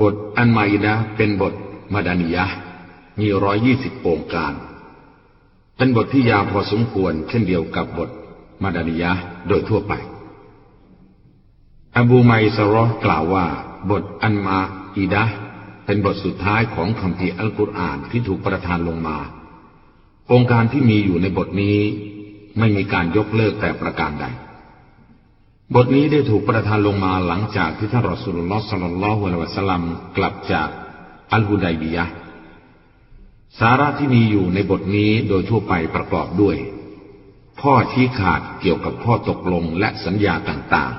บทอันมาอิดะเป็นบทมาดานิยะมีร้อยยี่สิบองค์การ เป็นบทที่ยาวพอสมควรเช่นเดียวกับบทมาดานิยะโดยทั่วไป อบูไมซารอกล่าวว่า บทอันมาอิดะเป็นบทสุดท้ายของคำพีอัลกุรอานที่ถูกประทานลงมา องค์การที่มีอยู่ในบทนี้ ไม่มีการยกเลิกแต่ประการใด บทนี้ได้ถูกประทานลงมาหลังจากที่ท่านรอสุลลอฮ์สัลลัลลอฮุอะลัยวะสัลลัมกลับจากอัลฮุดัยบียะสาระที่มีอยู่ในบทนี้โดยทั่วไปประกอบด้วย ข้อชี้ขาดเกี่ยวกับข้อตกลงและสัญญาต่าง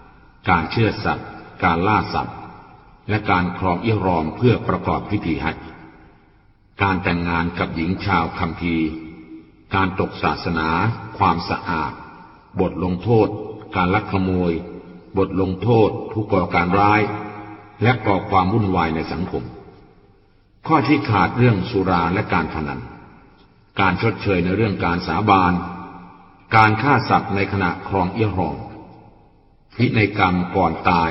ๆ การเชื่อสัตว์ การล่าสัตว์ และการครองอิรอมเพื่อประกอบพิธีฮัจการแต่งงานกับหญิงชาวคัมภีร์ การตกศาสนา ความสะอาด บทลงโทษ การลักขโมย บทลงโทษ ผู้ก่อการร้าย และก่อความวุ่นวายในสังคม ข้อที่ขาดเรื่องสุราและการพนัน การชดเชยในเรื่องการสาบาน การฆ่าสัตว์ในขณะครองเอี้ยหองพิในกรรมก่อนตาย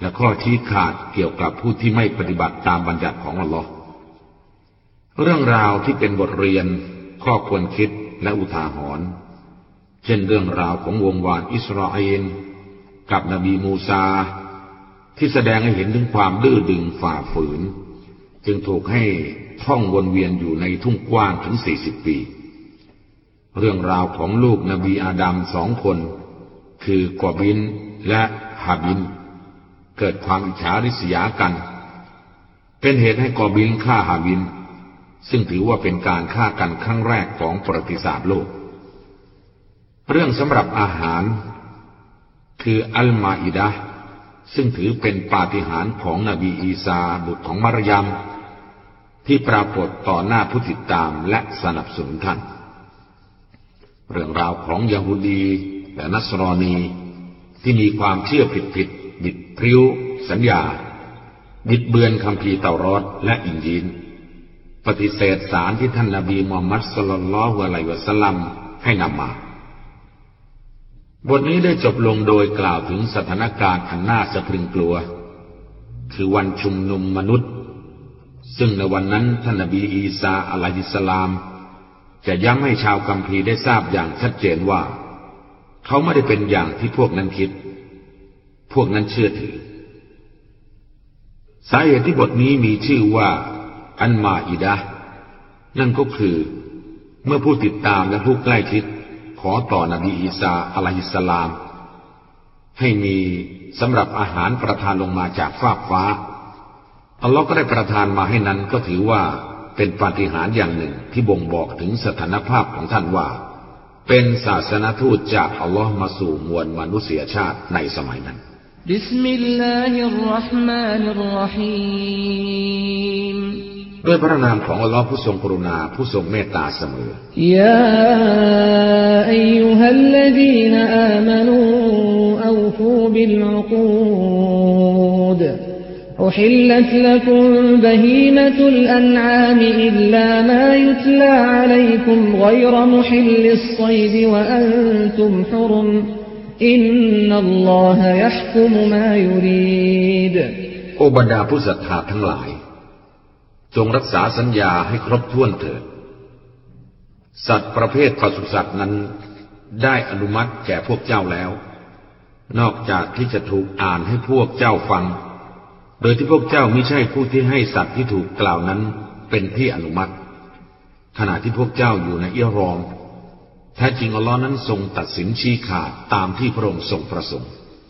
และข้อที่ขาดเกี่ยวกับผู้ที่ไม่ปฏิบัติตามบัญญัติของอัลลอฮ์เรื่องราวที่เป็นบทเรียน ข้อควรคิดและอุทาหรณ์ เช่นเรื่องราวของวงวานอิสราเอลกับนบีมูซา ที่แสดงให้เห็นถึงความดื้อดึงฝ่าฝืน จึงถูกให้ท่องวนเวียนอยู่ในทุ่งกว้างถึงสี่สิบปี เรื่องราวของลูกนบีอาดัมสองคน คือกอบินและฮาบิน เกิดความอิจฉาริษยากัน เป็นเหตุให้กอบินฆ่าฮาบิน ซึ่งถือว่าเป็นการฆ่ากันครั้งแรกของประวัติศาสตร์โลก เรื่องสำหรับอาหาร คืออัลมาอิดะซึ่งถือเป็นปาฏิหาริย์ของนบีอีสาบุตรของมารยมที่ปรากฏต่อหน้าผู้ติดตามและสนับสนุนท่าน เรื่องราวของยาฮูดีและนัสรอนีที่มีความเชื่อผิดผิดบิดพริ้ว สัญญา บิดเบือนคำพีเตารอดและอินยีน ปฏิเสธสารที่ท่านนาบีมูฮัมมัดสุลลัลฮุอะลัยวะสลัมให้นำมา บทนี้ได้จบลงโดยกล่าวถึงสถานการณ์อันน่าสะพรึงกลัว คือวันชุมนุมมนุษย์ ซึ่งในวันนั้นท่านนบีอีสาอะลัยฮิสลาม จะย้ำให้ชาวกัมพีได้ทราบอย่างชัดเจนว่า เขาไม่ได้เป็นอย่างที่พวกนั้นคิด พวกนั้นเชื่อถือ สาเหตุที่บทนี้มีชื่อว่า อันมาอิดะนั่นก็คือ เมื่อผู้ติดตามและผู้ใกล้ชิด อต่อนบีอีสาอะลัยฮิสลาม ให้มีสำหรับอาหารประทานลงมาจากฟากฟ้า อัลลอฮ์ก็ได้ประทานมาให้นั้นก็ถือว่าเป็นปาฏิหาริย์อย่างหนึ่งที่บ่งบอกถึงสถานภาพของท่านว่า เป็นศาสนทูตจากอัลลอฮ์มาสู่มวลมนุษยชาติในสมัยนั้น بسم الله الرحمن الرحيم ด้วยพระนามของอัลลอฮ์ผู้ทรงกรุณาผู้ทรงเมตตาเสมอยาอัยยูฮัลลดีนอามานูอูฟูบิลอุกูด أحلت لكم بهيمة الأنعام إلا ما يتلى عليكم غير محل الصيد وأنتم حرم إن الله يحكم ما يريد โอบรรดาผู้ศรัทธาทั้งหลาย จงรักษาสัญญาให้ครบถ้วนเถิด สัตว์ประเภทปศุสัตว์นั้น ได้อนุมัติแก่พวกเจ้าแล้ว นอกจากที่จะถูกอ่านให้พวกเจ้าฟัง โดยที่พวกเจ้าไม่ใช่ผู้ที่ให้สัตว์ที่ถูกกล่าวนั้นเป็นที่อนุมัติ ขณะที่พวกเจ้าอยู่ในเอี้ยรอมแท้จริงอัลลอฮ์นั้นทรงตัดสินชี้ขาดตามที่พระองค์ทรงประสงค์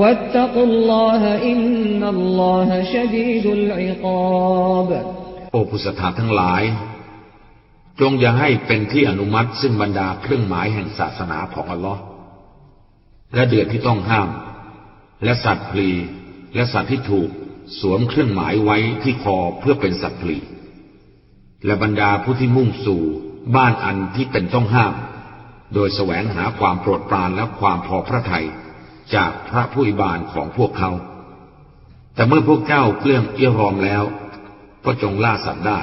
واتقوا الله إن الله شديد العقاب โอ้ผู้ศรัทธาทั้งหลาย จงอย่าให้เป็นที่อนุมัติซึ่งบรรดาเครื่องหมายแห่งศาสนาของอัลลอฮ์และเดือดที่ต้องห้าม และสัตว์พลี และสัตว์ที่ถูกสวมเครื่องหมายไว้ที่คอเพื่อเป็นสัตว์พลี และบรรดาผู้ที่มุ่งสู่บ้านอันที่เป็นต้องห้าม โดยแสวงหาความโปรดปรานและความพอพระทัย จากพระผู้อิบานของพวกเขา แต่เมื่อพวกเจ้าเกลื่องเอี้ยรอมแล้ว ก็จงล่าสัตว์ได้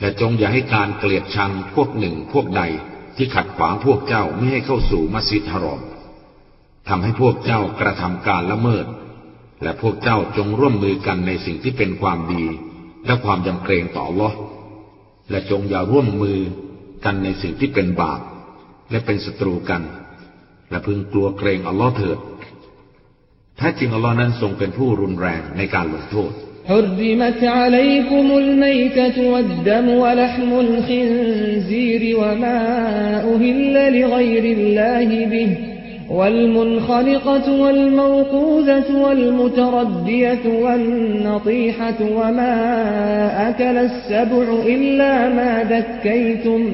และจงอย่าให้การเกลียดชังพวกหนึ่งพวกใดที่ขัดขวางพวกเจ้าไม่ให้เข้าสู่มัสยิดฮารอมทำให้พวกเจ้ากระทำการละเมิด และพวกเจ้าจงร่วมมือกันในสิ่งที่เป็นความดี และความยำเกรงต่อลอและจงอย่าร่วมมือกันในสิ่งที่เป็นบาปและเป็นศัตรูกัน และพึงกลัวเกรงอัลลอฮ์เถิดแท้จริงอัลลอฮ์นั้นทรงเป็นผู้รุนแรงในการลงโทษ حرمت عليكم الميتة والدم ولحم الخنزير وما أهل لغير الله به والمنخلقة والموقوذة والمتردية والنطيحة وما أكل السبع إلا ما ذكيتم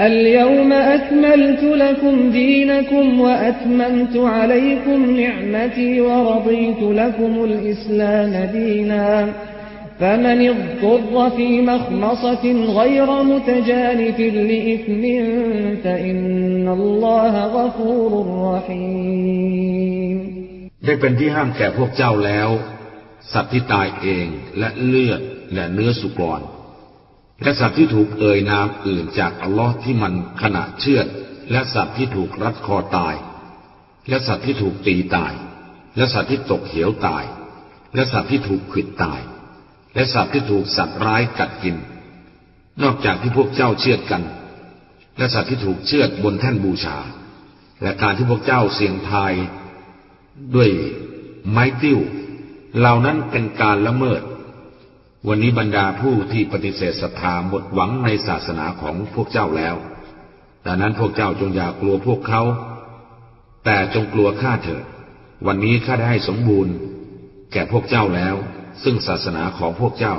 اليوم أكملت لكم دينكم وأتممت عليكم نعمتي ورضيت لكم الإسلام دينا فمن اضطر في مخمصة غير متجانف لإثم فإن الله غفور رحيم ได้เป็นที่ห้ามแก่พวกเจ้าแล้ว สัตว์ที่ตายเองและเลือดและเนื้อสุกร และสัตว์ที่ถูกเอ่ยนามอื่นจากอัลลอฮ์ที่มันขณะเชือด และสัตว์ที่ถูกรัดคอตาย และสัตว์ที่ถูกตีตาย และสัตว์ที่ตกเหวตาย และสัตว์ที่ถูกขิดตาย และสัตว์ที่ถูกสัตว์ร้ายกัดกิน นอกจากที่พวกเจ้าเชื่อดกัน และสัตว์ที่ถูกเชือดบนแท่นบูชา และการที่พวกเจ้าเสี่ยงทาย ด้วยไม้ติ้ว เหล่านั้นเป็นการละเมิด วันนี้บรรดาผู้ที่ปฏิเสธศรัทธาหมดหวังในศาสนาของพวกเจ้าแล้ว ดังนั้นพวกเจ้าจงอย่ากลัวพวกเขา แต่จงกลัวข้าเถิด วันนี้ข้าได้ให้สมบูรณ์ แก่พวกเจ้าแล้ว ซึ่งศาสนาของพวกเจ้า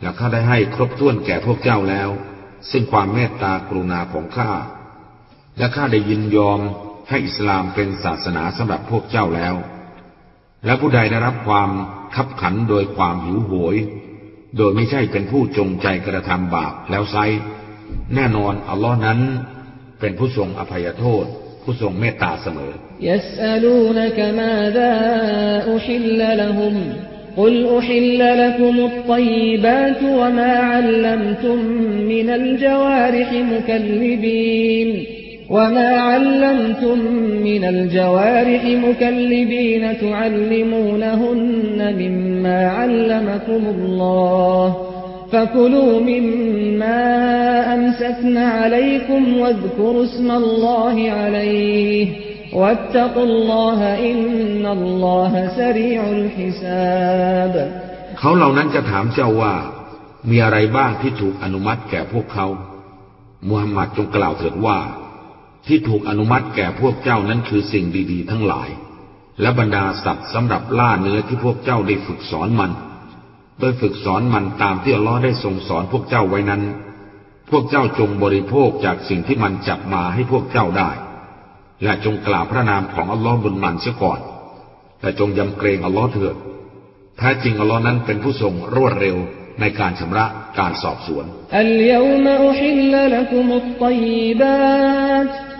และข้าได้ให้ครบถ้วนแก่พวกเจ้าแล้ว ซึ่งความเมตตากรุณาของข้า และข้าได้ยินยอมให้อิสลามเป็นศาสนาสำหรับพวกเจ้าแล้ว และผู้ใดได้รับความขับขันโดยความหิวโหย โดยไม่ใช่เป็นผู้จงใจกระทำบาปแล้วไซ แน่นอนอัลลอฮ์นั้น เป็นผู้ทรงอภัยโทษ ผู้ทรงเมตตาเสมอ يسألونك ماذا أحل لهم قل أحل لكم الطيبات وما علمتم من الجوارح مكلبين وما علمتم من الجوارح مكلبين تعلمونهن مما علمكم الله فكلوا مما أمسكن عليكم واذكروا اسم الله عليه واتقوا الله إن الله سريع الحساب เขาเหล่านั้นจะถามเจ้าว่า มีอะไรบ้างที่ถูกอนุมัติแก่พวกเขา มุฮัมมัดจงกล่าวเถิดว่า ที่ถูกอนุมัติแก่พวกเจ้านั้นคือสิ่งดีๆ ทั้งหลาย และบรรดาสัตว์สำหรับล่าเนื้อที่พวกเจ้าได้ฝึกสอนมัน โดยฝึกสอนมันตามที่อัลลอฮ์ได้ทรงสอนพวกเจ้าไว้นั้น พวกเจ้าจงบริโภคจากสิ่งที่มันจับมาให้พวกเจ้าได้ และจงกล่าวพระนามของอัลลอฮ์บนมันเสียก่อน และจงยำเกรงอัลลอฮ์เถิดแท้จริงอัลลอฮ์นั้นเป็นผู้ทรงรวดเร็วในการชำระการสอบสวน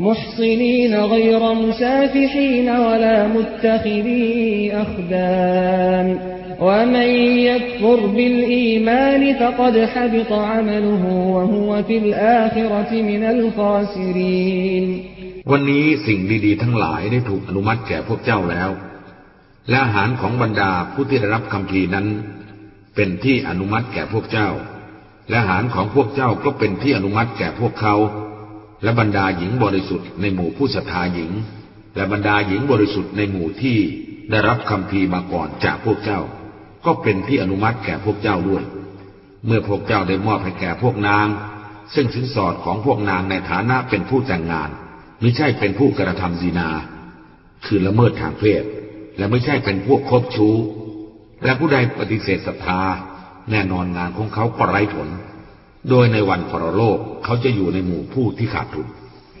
محصنين غير مسافحين ولا متخذي أخدان ومن يكفر بالإيمان فقد حبط عمله وهو في الآخرة من الخاسرين วันนี้สิ่งดีๆทั้งหลายได้ถูกอนุมัติแก่พวกเจ้าแล้ว และอาหารของบรรดาผู้ที่ได้รับคำพีนั้น เป็นที่อนุมัติแก่พวกเจ้า และอาหารของพวกเจ้าก็เป็นที่อนุมัติแก่พวกเขา และบรรดาหญิงบริสุทธิ์ในหมู่ผู้ศรัทธาหญิง และบรรดาหญิงบริสุทธิ์ในหมู่ที่ได้รับคำพีมาก่อนจากพวกเจ้า ก็เป็นที่อนุมัติแก่พวกเจ้าด้วย เมื่อพวกเจ้าได้มอบให้แก่พวกนาง ซึ่งสินสอดของพวกนางในฐานะเป็นผู้แต่งงานไม่ใช่เป็นผู้กระทำซีนา คือละเมิดทางเพศ และไม่ใช่เป็นพวกคบชู้ และผู้ใดปฏิเสธศรัทธา แน่นอนงานของเขาก็ไร้ผล โดยในวันพรโลกเขาจะอยู่ในหมู่ผู้ที่ขาดทุน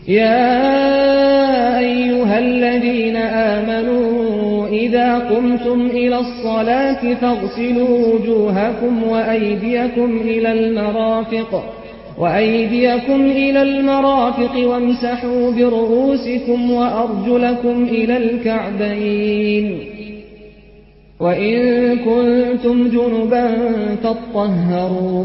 يا أيها الذين آمنوا إذا قمتم إلى الصلاة فاغسلوا وجوهكم وأيديكم إلى المرافق وأيديكم إلى المرافق وامسحوا برؤوسكم وأرجلكم إلى الكعبين وإن كنتم جنبا فاطهروا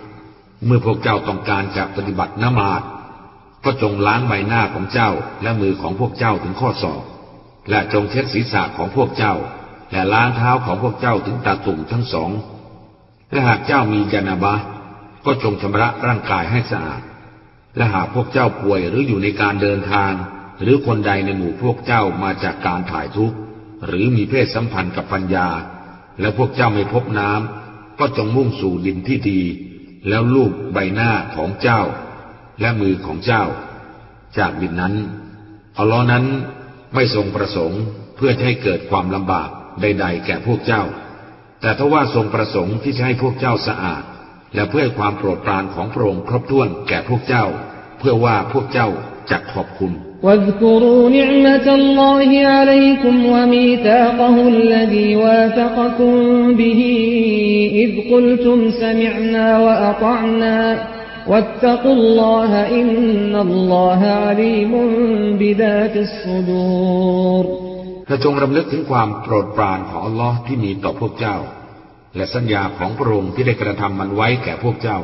เมื่อพวกเจ้าต้องการจะปฏิบัตินมาดก็จงล้างใบหน้าของเจ้าและมือของพวกเจ้าถึงข้อศอกและจงเช็ดศีรษะของพวกเจ้า และล้างเท้าของพวกเจ้าถึงตาตุ่มทั้งสอง และหากเจ้ามียานาบะก็จงชำระร่างกายให้สะอาด และหากพวกเจ้าป่วยหรืออยู่ในการเดินทาง หรือคนใดในหมู่พวกเจ้ามาจากการถ่ายทุกข์ หรือมีเพศสัมพันธ์กับปัญญา และพวกเจ้าไม่พบน้ำก็จงมุ่งสู่ดินที่ดี แล้วลูบใบหน้าของเจ้า และมือของเจ้า จากบินนั้นอัลลอฮ์นั้นไม่ทรงประสงค์เพื่อให้เกิดความลำบากใด ๆ แก่พวกเจ้า แต่ทว่าทรงประสงค์ที่จะให้พวกเจ้าสะอาด และเพื่อความโปรดปรานของพระองค์ครบถ้วนแก่พวกเจ้า เพื่อว่าพวกเจ้า จักขอบคุณและจงรำลึกถึงความโปรดปรานของอัลลอฮ์ที่มีต่อพวกเจ้า และสัญญาของพระองค์ที่ได้กระทำมันไว้แก่พวกเจ้า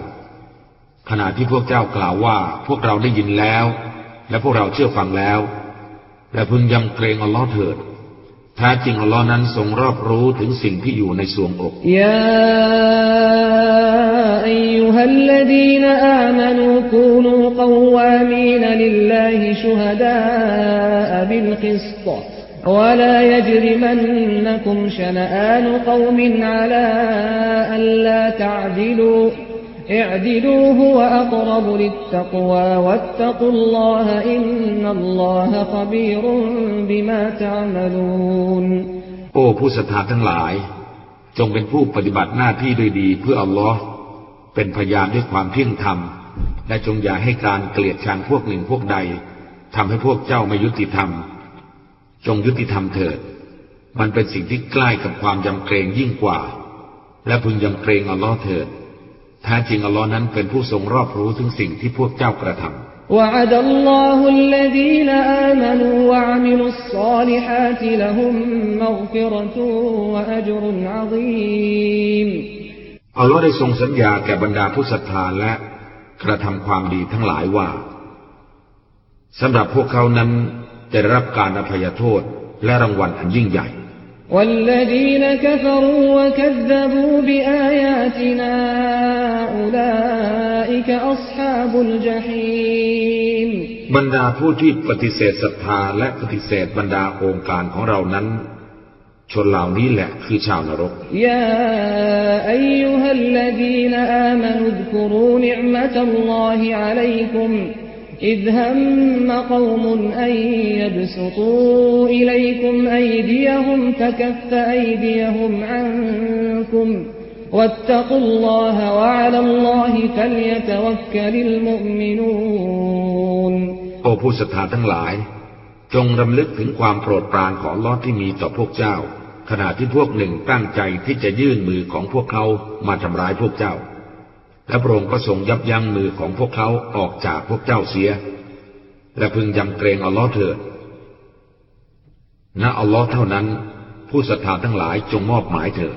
ขณะที่พวกเจ้ากล่าวว่าพวกเราได้ยินแล้ว และพวกเราเชื่อฟังแล้ว และพึงยำเกรงอัลลอฮ์เถิดแท้จริงอัลลอฮ์นั้นทรงรอบรู้ถึงสิ่งที่อยู่ในสวงอก يا أيها الذين آمنوا كونوا قوامين لله شهداء بالقسط ولا يجرمنكم شنآن قوم على ألا تعدلوا اعدلوا هو أقرب للتقوى واتقوا الله إن الله خبير بما تعملون โอ้ผู้ศรัทธาทั้งหลาย จงเป็นผู้ปฏิบัติหน้าที่ด้วยดีเพื่ออัลลอฮ์เป็นพยานด้วยความเที่ยงธรรม และจงอย่าให้การเกลียดชังพวกหนึ่งพวกใดทำให้พวกเจ้าไม่ยุติธรรม จงยุติธรรมเถิด มันเป็นสิ่งที่ใกล้กับความยำเกรงยิ่งกว่า และพึงยำเกรงอัลลอฮ์เถิด แท้จริงอัลลอฮ์นั้นเป็นผู้ทรงรอบรู้ถึงสิ่งที่พวกเจ้ากระทำ وعد الله الذين آمنوا وعملوا الصالحات لهم مغفرة وأجر عظيم อัลลอฮ์ได้ทรงสัญญาแก่บรรดาผู้ศรัทธาและกระทำความดีทั้งหลายว่าสำหรับพวกเขานั้นจะได้รับการอภัยโทษและรางวัลอันยิ่งใหญ่ والذين كفروا وكذبوا بآياتنا أولئك أصحاب الجحيم บรรดาผู้ที่ปฏิเสธศรัทธาและปฏิเสธบรรดาองค์การของเรานั้น ชนเหล่านี้แหละคือชาวนรก يا أيها الذين آمنوا اذكروا نعمة الله عليكم إذ هم قوم أن يبسطوا إليكم أيديهم فكف أيديهم عنكم واتقوا الله وعلى الله فليتوكل المؤمنون โอ้ผู้ศรัทธาทั้งหลาย จงรำลึกถึงความโปรดปรานของอัลลอฮ์ที่มีต่อพวกเจ้า ขณะที่พวกหนึ่งตั้งใจที่จะยื่นมือของพวกเขามาทำร้ายพวกเจ้า และพระองค์ก็ทรงยับยั้งมือของพวกเขาออกจากพวกเจ้าเสีย และพึงยำเกรงอัลลอฮ์เถิดณอัลลอฮ์เท่านั้น ผู้ศรัทธาทั้งหลายจงมอบหมายเถิด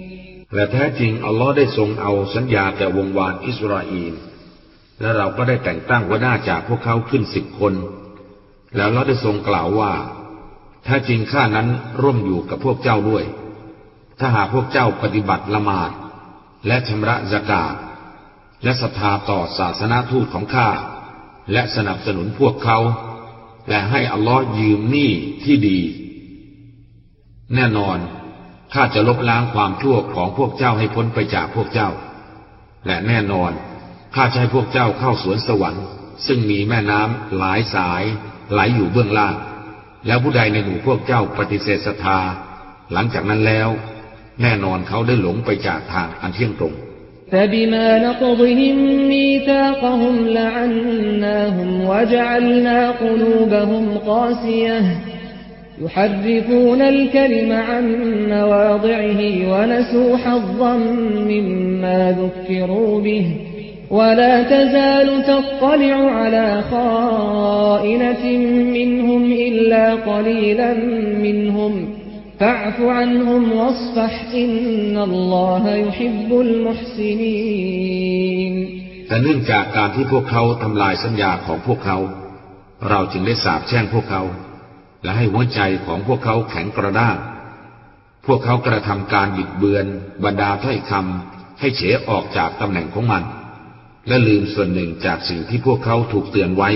และแท้จริงอัลลอฮ์ได้ทรงเอาสัญญาแก่วงวานอิสราเอลและเราก็ได้แต่งตั้งหัวหน้าจากพวกเขาขึ้นสิบคน แล้วเราได้ทรงกล่าวว่า ถ้าจริงข้านั้นร่วมอยู่กับพวกเจ้าด้วย ถ้าหากพวกเจ้าปฏิบัติละหมาด และชำระสกาดและศรัทธาต่อศาสนาทูตของข้า และสนับสนุนพวกเขา และให้อัลลอฮ์ยืมหนี้ที่ดี แน่นอน ข้าจะลบล้างความชั่วของพวกเจ้าให้พ้นไปจากพวกเจ้า และแน่นอน ข้าจะให้พวกเจ้าเข้าสวนสวรรค์ ซึ่งมีแม่น้ำหลายสายไหลอยู่เบื้องล่าง แล้วผู้ใดในหมู่พวกเจ้าปฏิเสธศรัทธา หลังจากนั้นแล้ว แน่นอนเขาได้หลงไปจากทางอันเที่ยงตรง فبما نقضهم ميثاقهم لعناهم وجعلنا قلوبهم قاسية يحرفون الكلم عن مواضعه ونسوا حظا مما ذكروا به ولا تزال تطلع على خائنة منهم إلا قليلا منهم فاعف عنهم واصفح إن الله يحب المحسنين แต่เนื่องจากการที่พวกเขาทำลายสัญญาของพวกเขา เราจึงได้สาปแช่งพวกเขา และให้หัวใจของพวกเขาแข็งกระด้าง พวกเขากระทำการบิดเบือนบรรดาถ้อยคำให้เฉออกจากตำแหน่งของมัน และลืมส่วนหนึ่งจากสิ่งที่พวกเขาถูกเตือนไว้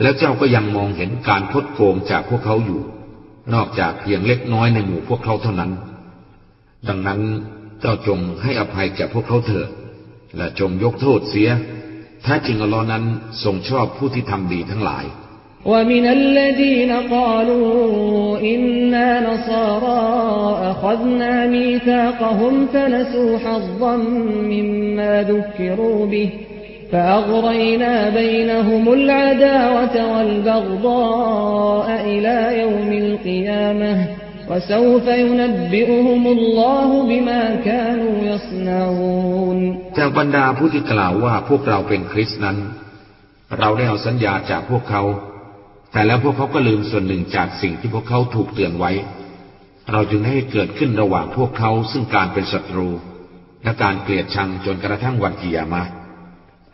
แล้วเจ้าก็ยังมองเห็นการคดโกงจากพวกเขาอยู่ นอกจากเพียงเล็กน้อยในหมู่พวกเขาเท่านั้น ดังนั้นเจ้าจงให้อภัยแก่พวกเขาเถิดและจงยกโทษเสียแท้จริงอัลลอฮ์นั้นทรงชอบผู้ที่ทำดีทั้งหลาย ومن الذين قالوا إنا نصارى أخذنا ميثاقهم فنسوا حظا مما ذكروا به فأغرينا بينهم العداوة والبغضاء إلى يوم القيامة وسوف ينبئهم الله بما كانوا يصنعون จากบรรดาผู้ที่กล่าวว่าพวกเราเป็นคริสต์นั้น เราได้เอาสัญญาจากพวกเขา แต่แล้วพวกเขาก็ลืมส่วนหนึ่งจากสิ่งที่พวกเขาถูกเตือนไว้ เราจึงให้เกิดขึ้นระหว่างพวกเขาซึ่งการเป็นศัตรู และการเกลียดชังจนกระทั่งวันกิยามา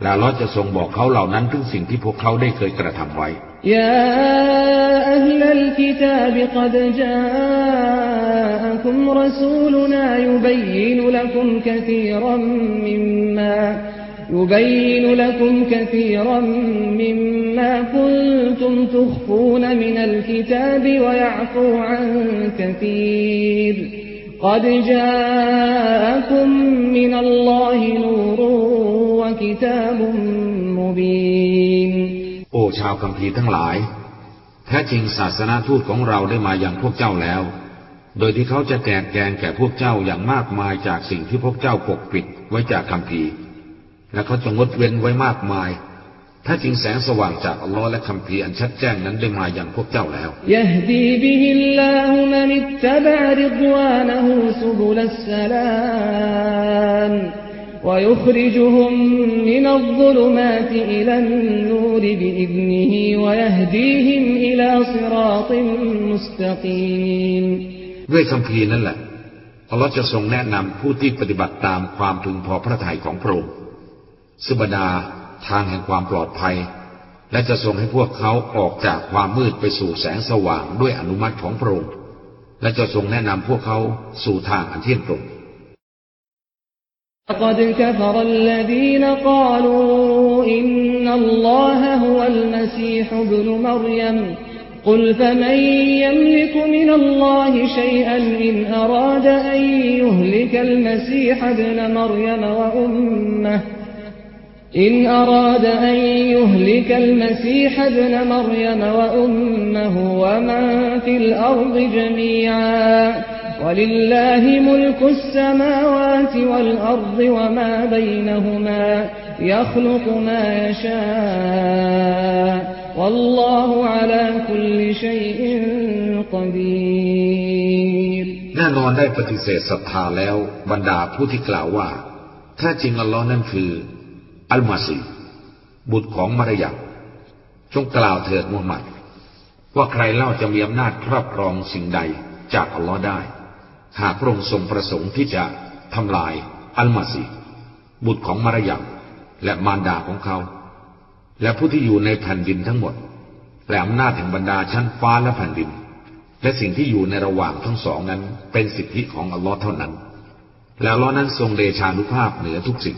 แล้วเราจะทรงบอกเขาเหล่านั้นถึงสิ่งที่พวกเขาได้เคยกระทำไว้ยาอัลลกิตาบกดจาคุมรสูลนายุบยินลคุมกะซีรมมิมมา يبين لكم كثيرا مما كنتم تخفون من الكتاب ويعفو عن كثير قد جاءكم من الله نور وكتاب مبين โอ้ชาวคัมภีร์ทั้งหลาย แท้จริงศาสนาทูตของเราได้มาอย่างพวกเจ้าแล้ว โดยที่เขาจะแจกแจงแก่พวกเจ้าอย่างมากมายจากสิ่งที่พวกเจ้าปกปิดไว้จากคัมภีร์ และเขาจะงดเว้นไว้มากมาย ถ้าจริงแสงสว่างจากอัลลอฮ์และคัมภีร์อันชัดแจ้งนั้นได้มาอย่างพวกเจ้าแล้ว يهدي به الله من اتبع رضوانه سبل السلام ويخرجهم من الظلمات إلى النور بإذنه ويهديهم إلى صراط مستقيم ด้วยคำพีร์นั่นแหละ อัลลอฮ์จะทรงแนะนำผู้ที่ปฏิบัติตามความพึงพอพระทัยของพระองค์ สุบดาทางแห่งความปลอดภัย และจะทรงให้พวกเขาออกจากความมืดไปสู่แสงสว่างด้วยอนุมัติของพระองค์ และจะทรงแนะนำพวกเขาสู่ทางอันเที่ยงตรง لقد كفر الذين قالوا إن الله هو المسيح ابن مريم قل فمن يملك من الله شيئا إن أراد أن يهلك المسيح ابن مريم وأمه إن أراد أن يهلك المسيح ابن مريم وأمه ومن في الأرض جميعا ولله ملك السماوات والأرض وما بينهما يخلق ما يشاء والله على كل شيء قدير แน่นอนได้ปฏิเสธศรัทธาแล้วบรรดาผู้ที่กล่าวว่าแท้จริงอัลลอฮ์นั่นคือ อัลมาซีบุตรของมารยาจงกล่าวเถิดมุฮัมมัด ว่าใครเล่าจะมีอำนาจครอบครองสิ่งใดจากอัลลอฮ์ได้ หากพระองค์ทรงประสงค์ที่จะทำลายอัลมาซีบุตรของมารยาและมารดาของเขา และผู้ที่อยู่ในแผ่นดินทั้งหมด และอำนาจแห่งบรรดาชั้นฟ้าและแผ่นดิน และสิ่งที่อยู่ในระหว่างทั้งสองนั้นเป็นสิทธิของอัลลอฮ์เท่านั้น แล้วลอนั้นทรงเดชานุภาพเหนือทุกสิ่ง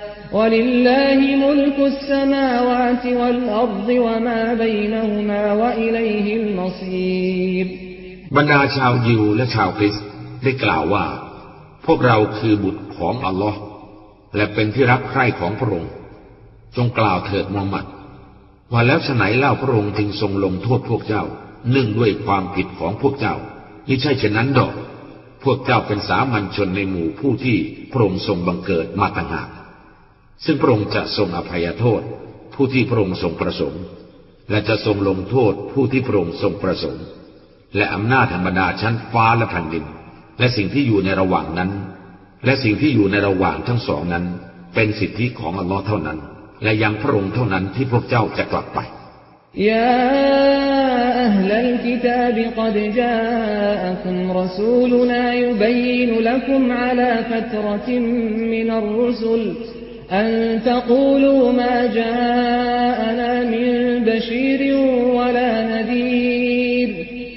บรรดาชาวยิวและชาวคริสได้กล่าวว่า พวกเราคือบุตรของอัลลอฮ์และเป็นที่รักใคร่ของพระองค์ จงกล่าวเถิดมูฮัมหมัด ว่าแล้วฉไหนเล่าพระองค์จึงทรงลงโทษพวกเจ้า เนื่องด้วยความผิดของพวกเจ้านี่ใช่เช่นนั้นดอก พวกเจ้าเป็นสามัญชนในหมู่ผู้ที่พระองค์ทรงบังเกิดมาต่างหาก ซึ่งพระองค์จะทรงอภัยโทษ ผู้ที่พระองค์ทรงประสงค์ และจะทรงลงโทษผู้ที่พระองค์ทรงประสงค์ และอำนาจธรรมดาชั้นฟ้าและแผ่นดิน และสิ่งที่อยู่ในระหว่างนั้น และสิ่งที่อยู่ในระหว่างทั้งสองนั้น เป็นสิทธิของอัลลอฮ์เท่านั้น และยังพระองค์เท่านั้นที่พวกเจ้าจะกลับไป يا أهل الكتاب قد جاءكم رسولنا يبين لكم على فترة من الرسل أن تقولوا ما جاءنا من بشير ولا نذير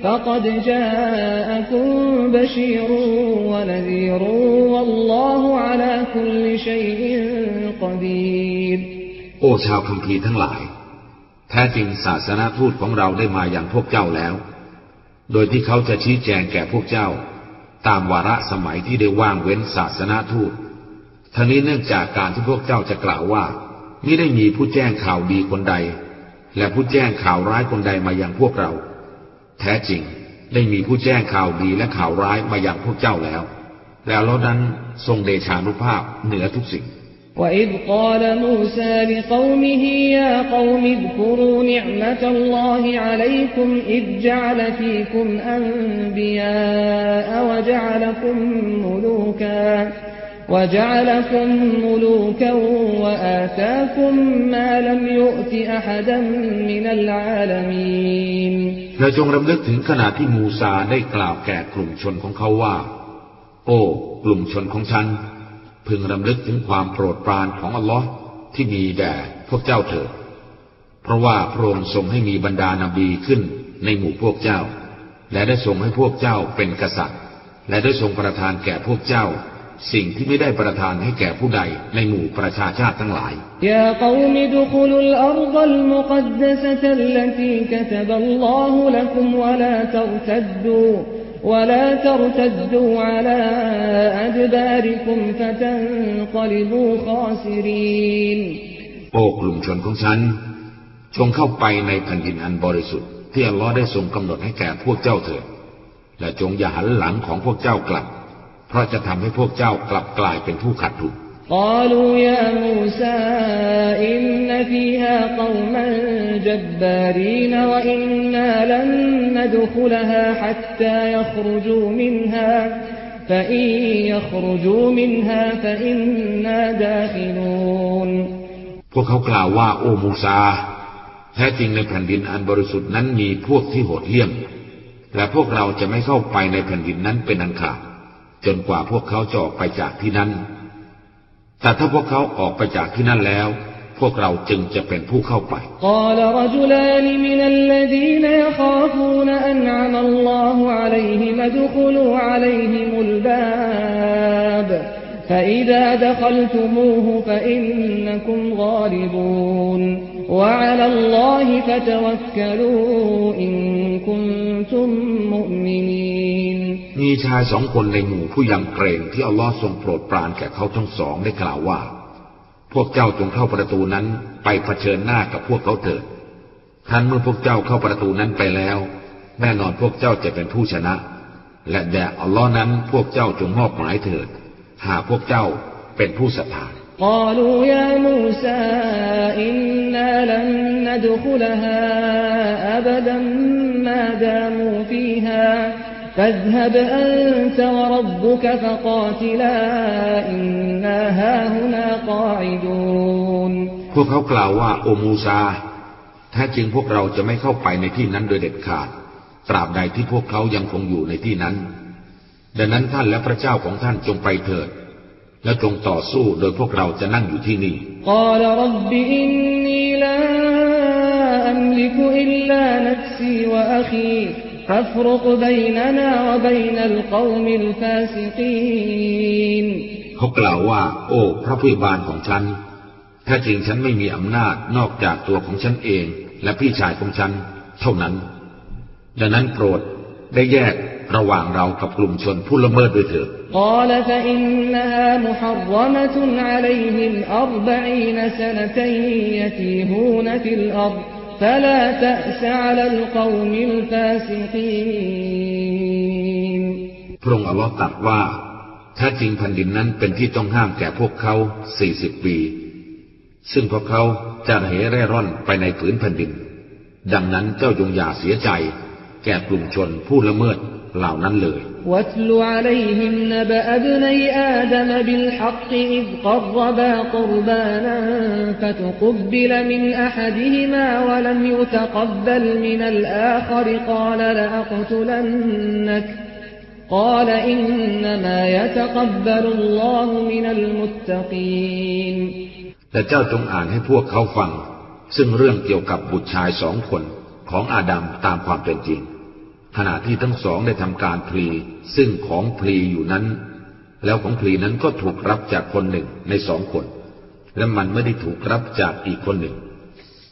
فقد جاءكم بشير ونذير والله على كل شيء قدير โอ้ชาวคัมภีร์ทั้งหลาย แท้จริงศาสนาทูตของเราได้มาอย่างพวกเจ้าแล้ว โดยที่เขาจะชี้แจงแก่พวกเจ้า ตามวาระสมัยที่ได้ว่างเว้นศาสนาทูต ทั้งนี้เนื่องจากการที่พวกเจ้าจะกล่าวว่าไม่ได้มีผู้แจ้งข่าวดีคนใด และผู้แจ้งข่าวร้ายคนใดมาอย่างพวกเรา แท้จริงได้มีผู้แจ้งข่าวดีและข่าวร้ายมาอย่างพวกเจ้าแล้ว แล้วเรานั้นทรงเดชานุภาพเหนือทุกสิ่ง وإذ قال موسى لقومه يا قوم اذكروا نعمة الله عليكم إذ جعل فيكم أنبياء وجعلكم ملوكا وجعلكم ملوكا وآتاكم ما لم يؤت أحدا من العالمين และจงรำลึกถึงขณะที่มูซาได้กล่าวแก่กลุ่มชนของเขาว่า โอ้ กลุ่มชนของฉัน พึงรำลึกถึงความโปรดปรานของอัลลอฮ์ที่มีแด่พวกเจ้าเถิด เพราะว่าพระองค์ทรงให้มีบรรดานาบีขึ้นในหมู่พวกเจ้า และได้ทรงให้พวกเจ้าเป็นกษัตริย์ และได้ทรงประทานแก่พวกเจ้า สิ่งที่ไม่ได้ประทานให้แก่ผู้ใดในหมู่ประชาชาติทั้งหลาย يا قوم ادخلوا الأرض المقدسة التي كتب الله لكم ولا ترتدوا ولا ترتدوا على أدباركم فتنقلبوا خاسرين โอ้กลุ่มชนของฉัน จงเข้าไปในแผ่นดินอันบริสุทธิ์ที่อัลลอฮ์ได้ทรงกำหนดให้แก่พวกเจ้าเถิด และจงอย่าหันหลังของพวกเจ้ากลับ เ พราะจะทำให้พวกเจ้ากลับกลายเป็นผู้ขัดถูก قالوا يا موسى إن فيها قوما جبارين وإنا لن ندخلها حتى يخرجوا منها فإن يخرجوا منها فإنا داخلون พวกเขากล่าวว่า โอ้มูซา แท้จริงในแผ่นดินอันบริสุทธิ์นั้นมีพวกที่โหดเหี้ยม และพวกเราจะไม่เข้าไปในแผ่นดินนั้นเป็นอันขาด จนกว่าพวกเขาจะออกไปจากที่นั้น แต่ถ้าพวกเขาออกไปจากที่นั่นแล้ว พวกเราจึงจะเป็นผู้เข้าไป قال رجلان من الذين يخافون أنعم الله عليهم ادخلوا عليهم الباب فإذا دخلتموه فإنكم غالبون وعلى الله فتوكلوا إن كنتم مؤمنين มีชายสองคนในหมู่ผู้ยำเกรงที่อัลลอฮ์ทรงโปรดปรานแก่เขาทั้งสองได้กล่าวว่า พวกเจ้าจงเข้าประตูนั้นไปเผชิญหน้ากับพวกเขาเถิดท่านเมื่อพวกเจ้าเข้าประตูนั้นไปแล้ว แน่นอนพวกเจ้าจะเป็นผู้ชนะ และแด่อัลลอฮ์นั้นพวกเจ้าจงมอบหมายเถิด หากพวกเจ้าเป็นผู้ศรัทธา قالوا يا موسى إنا لن ندخلها أبدا ما داموا فيها فاذهب أنت وربك فقاتلا إنا هاهنا قاعدون พวกเขากล่าวว่าโอมูซาแท้จริงพวกเราจะไม่เข้าไปในที่นั้นโดยเด็ดขาด ตราบใดที่พวกเขายังคงอยู่ในที่นั้น ดังนั้นท่านและพระเจ้าของท่านจงไปเถิด และจงต่อสู้โดยพวกเราจะนั่งอยู่ที่นี่ قال เขากล่าวว่า โอ้ พระผู้บานของฉัน ถ้าจริงฉันไม่มีอำนาจนอกจากตัวของฉันเอง และพี่ชายของฉัน เท่านั้น ดังนั้นโปรดได้แยกระหว่างเรากับกลุ่มชนผู้ละเมิดด้วยเถิด عليهم أربعين سنة يتيهون في الأرض فلا تأس على القوم الفاسقين พระองค์อัลลอฮ์ตรัสว่าแท้จริงแผ่นดินนั้นเป็นที่ต้องห้ามแก่พวกเขาสี่สิบปี ซึ่งพวกเขาจะเหเร่ร่อนไปในผืนแผ่นดิน ดังนั้นเจ้าจงอย่าเสียใจ แก่กลุ่มชนผู้ละเมิดเหล่านั้นเลย واتل عليهم نبأ ابني آدم بالحق إذ قربا قربانا فتقبل من أحدهما ولم يتقبل من الآخر قال لأقتلنك قال إنما يتقبل الله من المتقين แต่เจ้าจงอ่านให้พวกเขาฟัง ซึ่งเรื่องเกี่ยวกับบุตรชายสองคนของอาดัมตามความเป็นจริง ขณะที่ทั้งสองได้ทำการพลี ซึ่งของพลีอยู่นั้น แล้วของพลีนั้นก็ถูกรับจากคนหนึ่งในสองคน และมันไม่ได้ถูกรับจากอีกคนหนึ่ง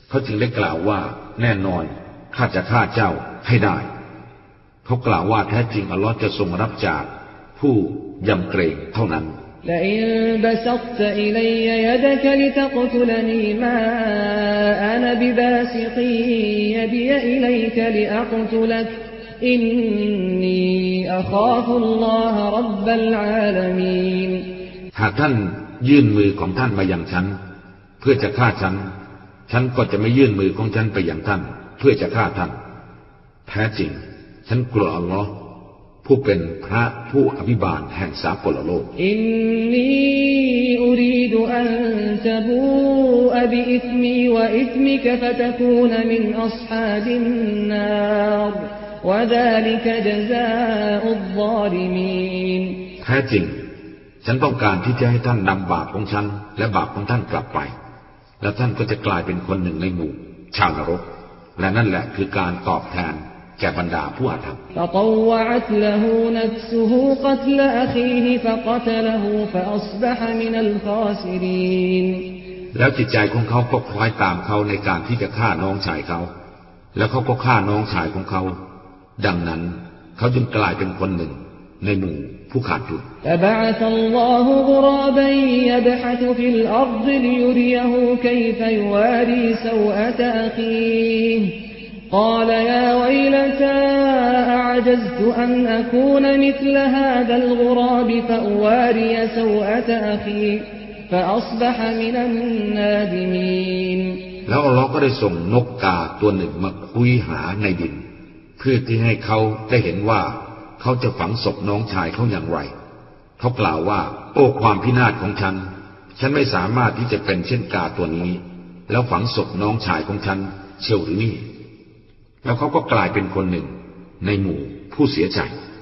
เขาจึงได้กล่าวว่า แน่นอนข้าจะฆ่าเจ้าให้ได้ เขากล่าวว่าแท้จริงอัลลอฮ์จะทรงรับจากผู้ยำเกรงเท่านั้น لئن بسطت إلي يدك لتقتلني ما أنا بباسط يدي إليك لأقتلك อินนีอัคอุลลอฮรับบัลอาลามีนหากท่านยื่นมือของท่านมาอย่างฉัน เพื่อจะฆ่าฉัน ฉันก็จะไม่ยื่นมือของฉันไปอย่างท่าน เพื่อจะฆ่าท่าน แท้จริง ฉันกลัวอัลลอฮ์ผู้เป็นพระผู้อภิบาลแห่งสากลโลก إني أريد أن تبوء بإثمي وإثمك فتكون من أصحاب النار وذلك جزاء الظالمينแท้จริง ฉันต้องการที่จะให้ท่านนำบาปของฉัน และบาปของท่านกลับไป แล้วท่านก็จะกลายเป็นคนหนึ่งในหมู่ ชาวนรก และนั่นแหละคือการตอบแทนแก่บรรดาผู้อาธรรมแล้วจิตใจของเขาก็คล้อยตามเขาในการที่จะฆ่าน้องชายเขา แล้วเขาก็ฆ่าน้องชายของเขา ดังนั้นเขาจึงกลายเป็นคนหนึ่งในหมู่ผู้ขาดทุน قال يا ويلتى أعجزت أن أكون مثل هذا الغراب فأواري سوءة أخي فأصبح من النادمين แล้วอัลลอฮ์ก็ได้ส่งนกกาตัวหนึ่งมาคุยหาในดิน เ พื่อที่ให้เขาได้เห็นว่าเขาจะฝังศพน้องชายเขาอย่างไร เขากล่าวว่า โอ้ความพินาศของฉัน ฉันไม่สามารถที่จะเป็นเช่นกาตัวนี้ แล้วฝังศพน้องชายของฉันเชียวหรือนี่ แล้วเขาก็กลายเป็นคนหนึ่ง ในหมู่ผู้เสียใจ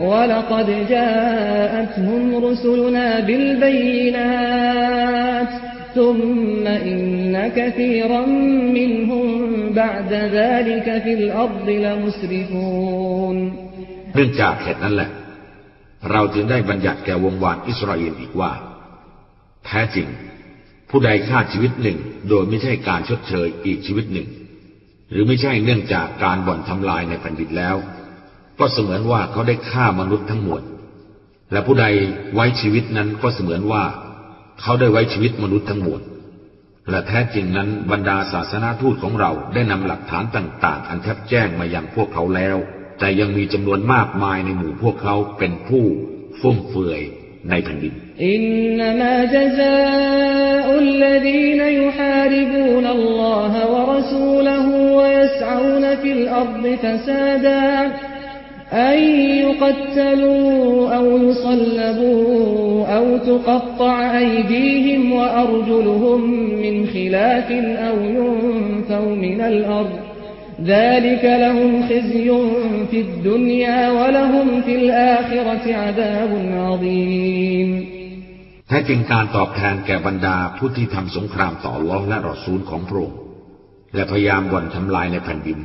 ولقد جاءتهم رسلنا بالبينات ثم إن كثيرا منهم بعد ذلك في الأرض لمسرفون เนื่องจากเหตุนั้นแหละเราจึงได้บัญญัติแก่วงวานอิสราเอลอีกว่า แท้จริง ผู้ใดฆ่าชีวิตหนึ่ง โดยไม่ใช่การชดเชยอีกชีวิตหนึ่ง หรือไม่ใช่เนื่องจากการบ่อนทำลายในแผ่นดินแล้ว ก็เสมือนว่าเขาได้ฆ่ามนุษย์ทั้งหมด และผู้ใดไว้ชีวิตนั้นก็เสมือนว่า เขาได้ไว้ชีวิตมนุษย์ทั้งหมด และแท้จริงนั้นบรรดาศาสนาทูตของเราได้นำหลักฐานต่าง ๆ อันแทบแจ้งมายังพวกเขาแล้ว แต่ยังมีจำนวนมากมายในหมู่พวกเขาเป็นผู้ฟุ่มเฟือยในแผ่นดินإن ما جزاء الذين يحاربون الله ورسوله ويسعون في الأرض فسادا أن يقتلوا أو يصلبوا أو تقطع أيديهم وأرجلهم من خلاف أو ينفوا من الأرض ذلك لهم خزي في الدنيا ولهم في الآخرة عذاب عظيم แท้จริงการตอบแทนแก่บรรดาผู้ที่ทำสงครามต่อล้อและรอซูลของพระองค์และพยายามบ่อนทำลายในแผ่นดิน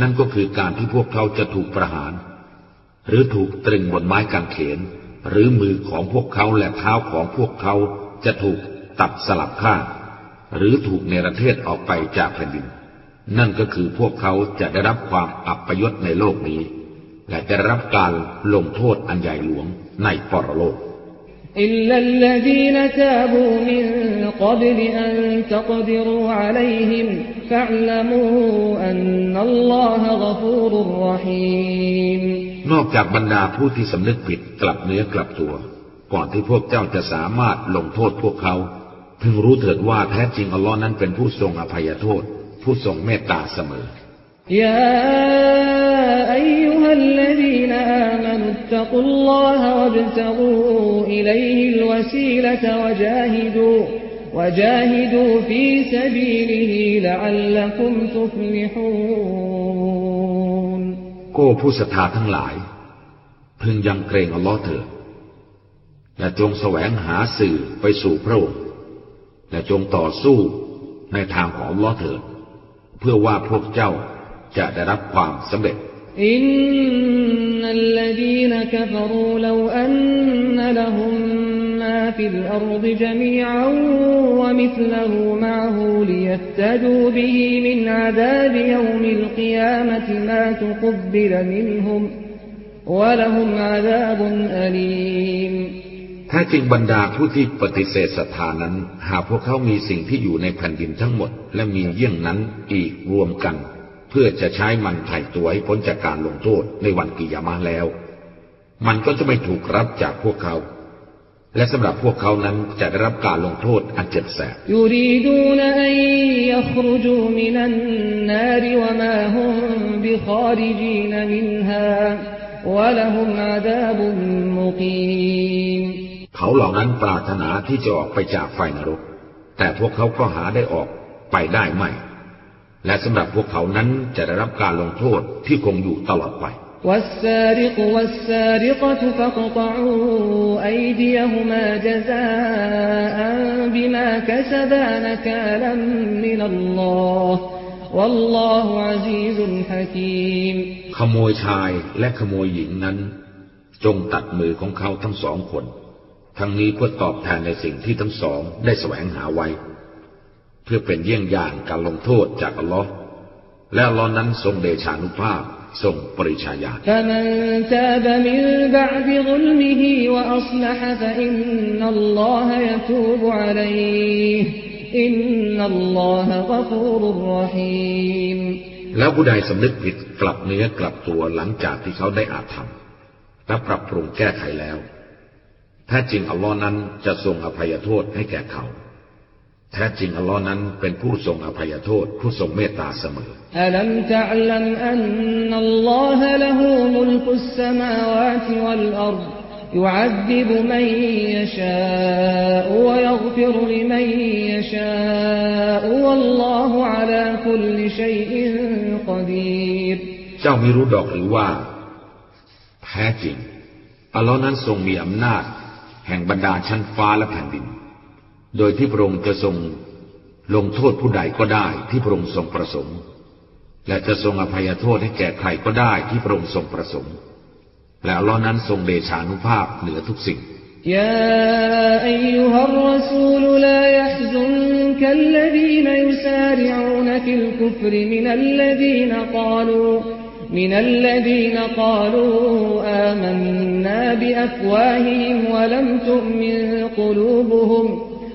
นั่นก็คือการที่พวกเขาจะถูกประหาร หรือถูกตรึงบนไม้กางเขน หรือมือของพวกเขาและเท้าของพวกเขาจะถูกตัดสลับข้างหรือถูกเนรเทศออกไปจากแผ่นดิน นั่นก็คือพวกเขาจะได้รับความอับปยศในโลกนี้ และจะรับการลงโทษอันใหญ่หลวงในปรโลก อิลลัลลดีนตาบูมินกับลอันตกดิรูอะลัยฮิมฟะลมูอันนัลลอฮะกฟูรุรรหีมนอกจากบรรดาผู้ที่สำนึกผิดกลับเนื้อกลับตัว ก่อนที่พวกเจ้าจะสามารถลงโทษพวกเขาพึงรู้เถิดว่าแท้จริงอัลลอฮ์นั้นเป็นผู้ทรงอภัยโทษ ผู้ทรงเมตตาเสมอ يا أيها الذين آمنوا اتقوا الله وابتغوا إليه الوسيلة وجاهدوا وجاهدوا في سبيله لعلكم تفلحونก็ผู้ศรัทธาทั้งหลาย พึงยำเกรงอัลลอฮ์เถิดและจงแสวงหาสื่อไปสู่พระองค์และจงต่อสู้ในทางของอัลลอฮ์เถิดเพื่อว่าพวกเจ้า จะได้รับความสำเร็จإن الذين كفروا لو أن لهم ما في الأرض جميعا ومثله معه ليفتدوا به من عذاب يوم القيامة ما تقبل منهمวะละฮุมอาดาบุนอลีมแท้จริงบรรดาผู้ที่ปฏิเสธศรัทธานั้น หากพวกเขามีสิ่งที่อยู่ในแผ่นดินทั้งหมด และมีเยี่ยงนั้นอีกรวมกัน พื่อจะใช้มันไถ่ตัวให้พ้นจากการลงโทษในวันกิยามาแล้ว มันก็จะไม่ถูกรับจากพวกเขา และสำหรับพวกเขานั้นจะได้รับการลงโทษอันเจ็บแสบเขาเหล่านั้นปรารถนาที่จะออกไปจากไฟนรก แต่พวกเขาก็หาได้ออกไปได้ไม่ และสำหรับพวกเขานั้นจะได้รับการลงโทษที่คงอยู่ตลอดไป والسارق والسارقة فاقطعوا أيديهما جزاء بما كسبا نكالا من الله والله عزيز حكيم ขโมยชายและขโมยหญิงนั้น จงตัดมือของเขาทั้งสองคน ทั้งนี้เพื่อตอบแทนในสิ่งที่ทั้งสองได้แสวงหาไว้ เพื่อเป็นเยี่ยงอย่างการลงโทษจากอัลลอฮ์และลอฮ์นั้นทรงเดชานุภาพทรงปริชาญาแล้วผู้ใดสำนึกผิดกลับเนื้อกลับตัวหลังจากที่เขาได้อาธรรมและปรับปรุงแก้ไขแล้ว ถ้าจริงอัลลอฮ์นั้นจะทรงอภัยโทษให้แก่เขา แท้จริงอัลลอฮ์นั้นเป็นผู้ทรงอภัยโทษ ผู้ทรงเมตตาเสมอ ألم تعلم أن الله له ملك السماوات والأرض يعذب من يشاء ويغفر لمن يشاء والله على كل شيء قدير เจ้าไม่รู้ดอกหรือว่า แท้จริง อัลลอฮ์นั้นทรงมีอำนาจ แห่งบรรดาชั้นฟ้าและแผ่นดิน โดยที่พระองค์จะทรงลงโทษผู้ใดก็ได้ที่พระองค์ทรงประสงค์ และจะทรงอภัยโทษให้แก่ใครก็ได้ที่พระองค์ทรงประสงค์ และอัลลอฮ์นั้นทรงเดชานุภาพเหนือทุกสิ่ง يا أيها الرسول لا يحزنك الذين يسارعون في الكفر من الذين قالوا من الذين قالوا آمنا بأفواههم ولم تؤمن قلوبهم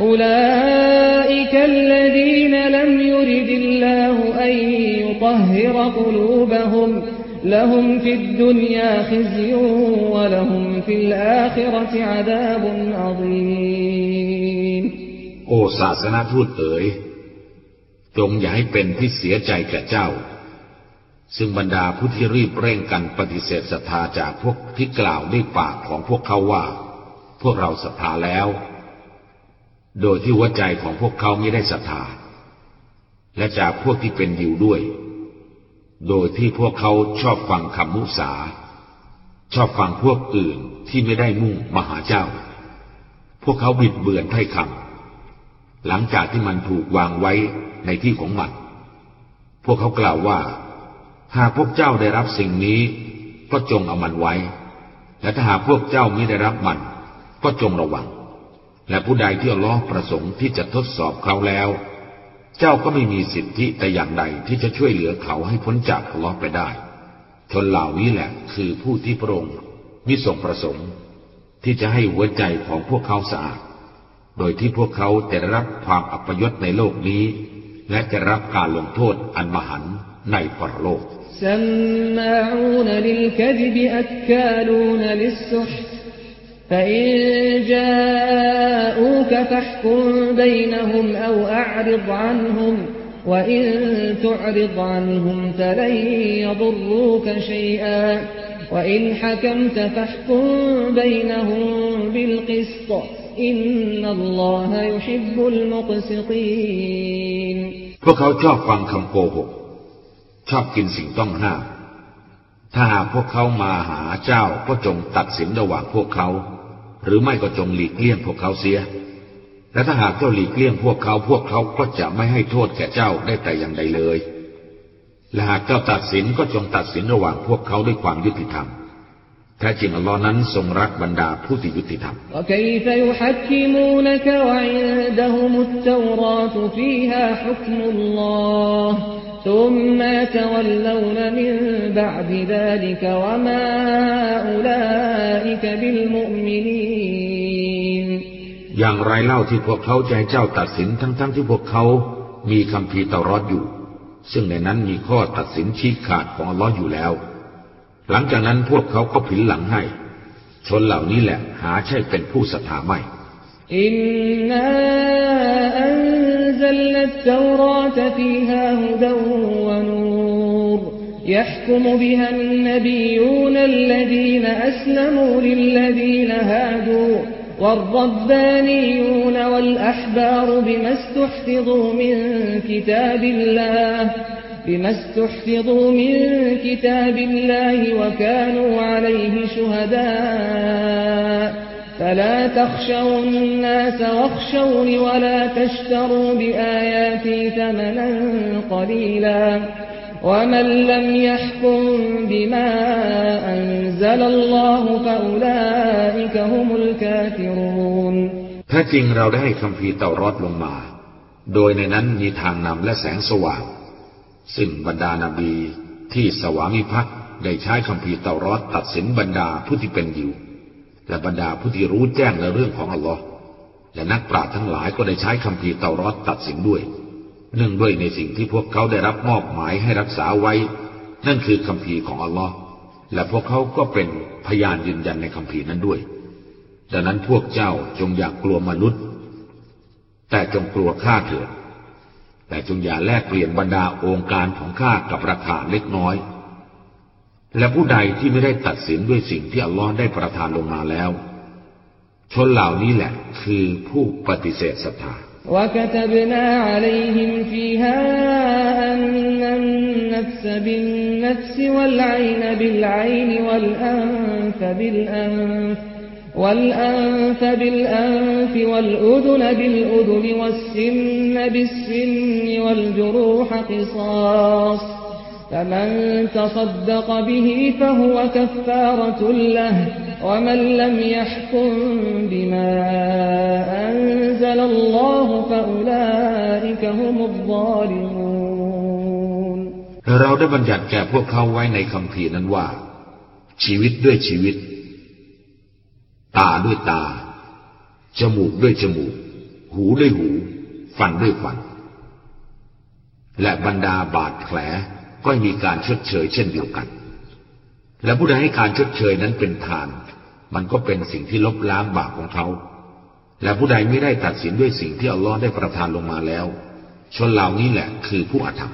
أولئك الذين لم يرد الله أن يطهر قلوبهم لهم في الدنيا خزي ولهم في الآخرة عذاب عظيم โอศาสนาทูตเอ๋ย จงอย่าให้เป็นที่เสียใจแก่เจ้า ซึ่งบรรดาผู้ที่รีบเร่งกันปฏิเสธศรัทธาจากพวกที่กล่าวด้วยปากของพวกเขาว่า พวกเราศรัทธาแล้ว โดยที่หัวใจของพวกเขาไม่ได้ศรัทธา และจากพวกที่เป็นยิวด้วย โดยที่พวกเขาชอบฟังคำมุสา ชอบฟังพวกอื่นที่ไม่ได้มุ่งมหาเจ้า พวกเขาบิดเบือนถ้อยคำหลังจากที่มันถูกวางไว้ในที่ของมัน พวกเขากล่าวว่า หากพวกเจ้าได้รับสิ่งนี้ ก็จงเอามันไว้ และถ้าหากพวกเจ้าไม่ได้รับมัน ก็จงระวัง และผู้ใดที่อัลลอฮ์ประสงค์ที่จะทดสอบเขาแล้ว เจ้าก็ไม่มีสิทธิแต่อย่างใดที่จะช่วยเหลือเขาให้พ้นจากอัลลอฮ์ไปได้ ชนเหล่านี้แหละคือผู้ที่พระองค์มิทรงประสงค์ ที่จะให้หัวใจของพวกเขาสะอาด โดยที่พวกเขาจะได้รับความอัปยศในโลกนี้ และจะรับการลงโทษอันมหันต์ในปรโลก سماعون للكذب أكالون للسحت فإن جاءوك فاحكم بينهم أو أعرض عنهم وإن تعرض عنهم فلن يضروك شيئا وإن حكمت فاحكم بينهم بالقسط อินนัลลอฮะยุฮิบบุลมุกซิตีนพวกเขาชอบฟังคำโกหก ชอบกินสิ่งต้องห้ามถ้าหากพวกเขามาหาเจ้าก็จงตัดสินระหว่างพวกเขา หรือไม่ก็จงหลีกเลี่ยงพวกเขาเสีย และถ้าหากเจ้าหลีกเลี่ยงพวกเขาพวกเขาก็จะไม่ให้โทษแก่เจ้าได้แต่อย่างใดเลย และหากเจ้าตัดสินก็จงตัดสินระหว่างพวกเขาด้วยความยุติธรรม แท้จริงอัลลอฮ์นั้นทรงรักบรรดาผู้ที่ยุติธรรม อย่างไรเล่าที่พวกเขาใจเจ้าตัดสินทั้งๆทที่พวกเขา มีคำพีเตารอดอยู่ ซึ่งในนั้นมีข้อตัดสินชี้ขาดของอัลลอฮ์อยู่แล้ว หลังจากนั้นพวกเขาก็ผินหลังให้ ชนเหล่านี้แหละหาใช่เป็นผู้ศรัทธาไม่อินนาอัน أنزلنا التوراة فيها هدى ونور يحكم بها النبيون الذين أسلموا للذين هادوا والربانيون والأحبار بما استحفظوا من كتاب الله بما استحفظوا من كتاب الله وكانوا عليه شهداء فلا تخشوا الناس واخشوني ولا تشتروا بآياتي ثمنا قليلا ومن لم يحكم بما أنزل الله فأولئك هم الكافرون แท้จริงเราได้ให้คำพีเต่ารอดลงมา โดยในนั้นมีทางนำและแสงสว่าง ซึ่งบรรดานาบีที่สวามิภักดิ์ได้ใช้คำพีเตารอดตัดสินบรรดาผู้ที่เป็นอยู่ และบรรดาผู้ที่รู้แจ้งในเรื่องของอัลลอฮ์และนักปราชญ์ทั้งหลายก็ได้ใช้คำพีเตารอดตัดสินด้วย เนื่องด้วยในสิ่งที่พวกเขาได้รับมอบหมายให้รักษาไว้ นั่นคือคำพีของอัลลอฮ์และพวกเขาก็เป็นพยานยืนยันในคำพีนั้นด้วย ดังนั้นพวกเจ้าจงอย่ากกลัวมนุษย์ แต่จงกลัวข้าเถิด แต่จงอย่าแลกเปลี่ยนบรรดาองค์การของข้ากับราคาเล็กน้อยและผู้ใดที่ไม่ได้ตัดสินด้วยสิ่งที่อัลลอฮ์ได้ประทานลงมาแล้ว ชนเหล่านี้แหละคือผู้ปฏิเสธศรัทธา وكتبنا عليهم فيها أن النفس بالنفس والعين بالعين والأنف بالأنف والأنف بالأنف والأذن بالأذن والسن بالسن والجروح قصاص فمن تصدق به فهو كفارة له ومن لم يحكم بما أنزل الله فأولئك هم الظالمون เราได้บัญญัติแก่พวกเขาไว้ในคำพีนั้นว่า ชีวิตด้วยชีวิต ตาด้วยตา จมูกด้วยจมูก หูด้วยหู ฟันด้วยฟัน และบรรดาบาดแผลก็มีการชดเชยเช่นเดียวกัน และผู้ใดให้การชดเชยนั้นเป็นทาน มันก็เป็นสิ่งที่ลบล้างบาปของเขา และผู้ใดไม่ได้ตัดสินด้วยสิ่งที่อัลลอฮ์ได้ประทานลงมาแล้ว ชนเหล่านี้แหละคือผู้อาธรรม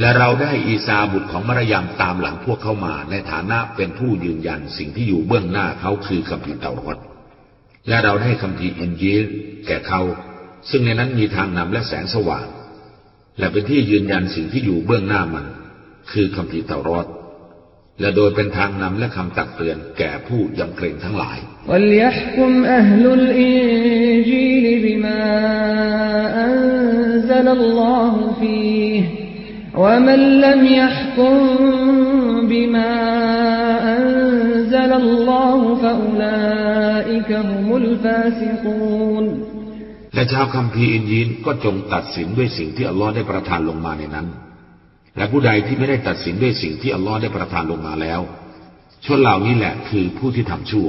และเราได้อีซาบุตรของมารยามตามหลังพวกเขามา ในฐานะเป็นผู้ยืนยันสิ่งที่อยู่เบื้องหน้าเขาคือคำพีเตารอดและเราได้คำพีอินจีลแก่เขา ซึ่งในนั้นมีทางนำและแสงสว่าง และเป็นที่ยืนยันสิ่งที่อยู่เบื้องหน้ามัน คือคำพีเตารอดและโดยเป็นทางนำและคำตักเตือนแก่ผู้ยำเกรงทั้งหลาย และและชาวคัมภีร์อินยีนก็จงตัดสินด้วยสิ่งที่อัลลอฮ์ได้ประทานลงมาในนั้น และผู้ใดที่ไม่ได้ตัดสินด้วยสิ่งที่อัลลอฮ์ได้ประทานลงมาแล้ว ชนเหล่านี้แหละคือผู้ที่ทำชั่ว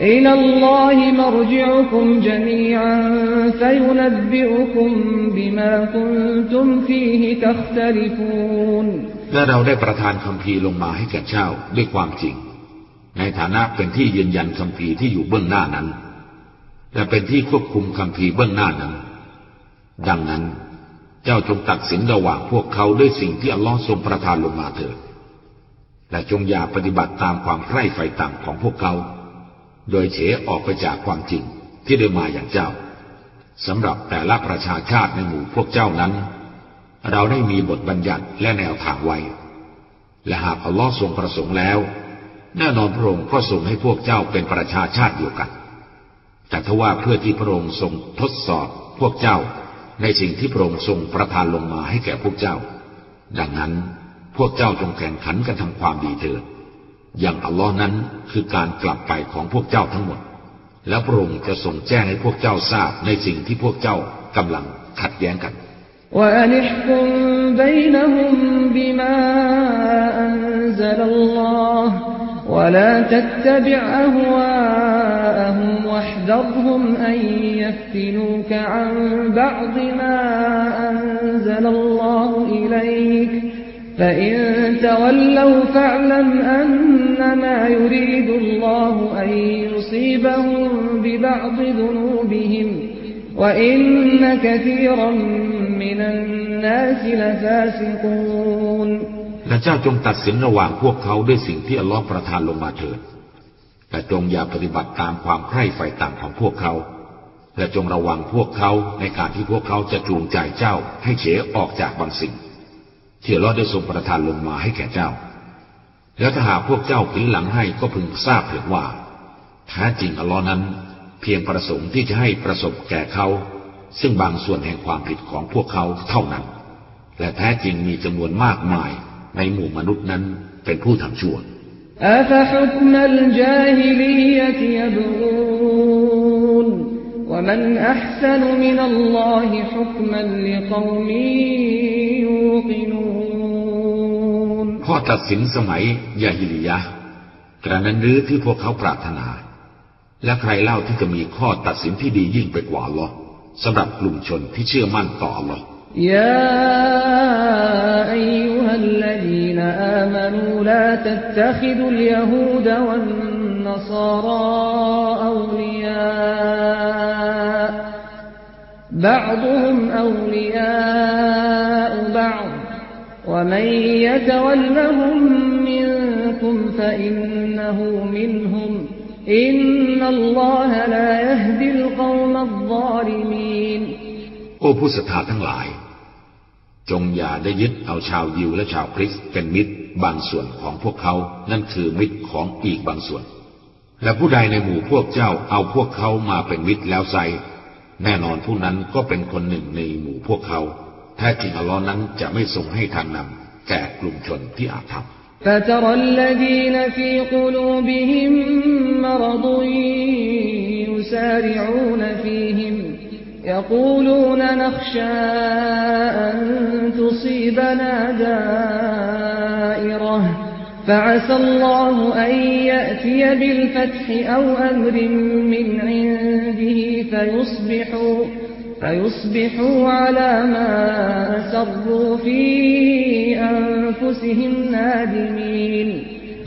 إلى الله مرجعكم جميعا فينبئكم بما كنتم فيه تختلفون และเราได้ประทานคำพีร์ลงมาให้แก่เจ้าด้วยความจริง ในฐานะเป็นที่ยืนยันคำพีร์ที่อยู่เบื้องหน้านั้น และเป็นที่ควบคุมคำพีร์เบื้องหน้านั้น ดังนั้น เจ้าจงตัดสินระหว่างพวกเขาด้วยสิ่งที่อัลลอฮ์ทรงประทานลงมาเถิด และจงอย่าปฏิบัติตามความใคร่ไฟต่ำของพวกเขา โดยเฉออกไปจากความจริงที่ได้มาอย่างเจ้าสำหรับแต่ละประชาชาติในหมู่พวกเจ้านั้น เราได้มีบทบัญญัติและแนวทางไว้ และหากอัลลอฮ์ทรงประสงค์แล้ว แน่นอนพระองค์ก็ทรงให้พวกเจ้าเป็นประชาชาติเดียวกัน แต่ทว่าเพื่อที่พระองค์ทรงทดสอบพวกเจ้าในสิ่งที่พระองค์ทรงประทานลงมาให้แก่พวกเจ้า ดังนั้นพวกเจ้าจงแข่งขันกันทำความดีเถิด อย่างอัลลอฮ์นั้นคือการกลับไปของพวกเจ้าทั้งหมด และพระองค์จะส่งแจ้งให้พวกเจ้าทราบในสิ่งที่พวกเจ้ากำลังขัดแย้งกันและ فإن تولوا فاعلم أنما يريد الله أن يصيبهم ببعض ذنوبهم وإن كثيرا من الناس لفاسقون และเจ้าจงตัดสินระหว่างพวกเขาด้วยสิ่งที่อัลลอฮ์ประทานลงมาเถิดแต่จงอย่าปฏิบัติตามความใคร่ไฟต่ำของพวกเขา และจงระวังพวกเขาในการที่พวกเขาจะจูงใจเจ้าให้เฉออกจากบางสิ่ง ที่ลอได้ทรงประทานลงมาให้แก่เจ้า แล้วถ้าหากพวกเจ้าผินหลังให้ก็พึงทราบเถิดว่าแท้จริงอัลลอฮ์นั้น เพียงประสงค์ที่จะให้ประสบแก่เขา ซึ่งบางส่วนแห่งความผิดของพวกเขาเท่านั้น และแท้จริงมีจำนวนมากมายในหมู่มนุษย์นั้นเป็นผู้ทำชั่ว ومن أحسن من الله حكما لقوم يوقنون ข้อตัดสินสมัยยาฮิลิยะห์กระนั้นหรือที่พวกเขาปรารถนา และใครเล่าที่จะมีข้อตัดสินที่ดียิ่งไปกว่าอัลลอฮ์สำหรับกลุ่มชนที่เชื่อมั่นต่ออัลลอฮ์ يا أيها الذين آمنوا لا تتخذوا اليهود والنصارى أولياء بعضهم أولياء بعض ومن يتولهم منكم فإنه منهم إن الله لا يهدي القوم الظالمين โอ้ผู้ศรัทธาทั้งหลาย จงอย่าได้ยึดเอาชาวยิวและชาวคริสต์เป็นมิตรบางส่วนของพวกเขา นั่นคือมิตรของอีกบางส่วน และผู้ใดในหมู่พวกเจ้าเอาพวกเขามาเป็นมิตรแล้วไซ แน่นอนผู้นั้นก็เป็นคนหนึ่งในหมู่พวกเขา แท้จริงอัลลอฮ์นั้นจะไม่ทรงให้ทางนำแก่กลุ่มชนที่อาธรรม فترى الذين في قلوبهم مرض يسارعون فيهم يقولون نخشى أن تصيبنا دائرة فعسى الله أن يأتي بالفتح أو أمر من عنده فيصبحوا فيصبحوا على ما أسروا في أنفسهم نادمين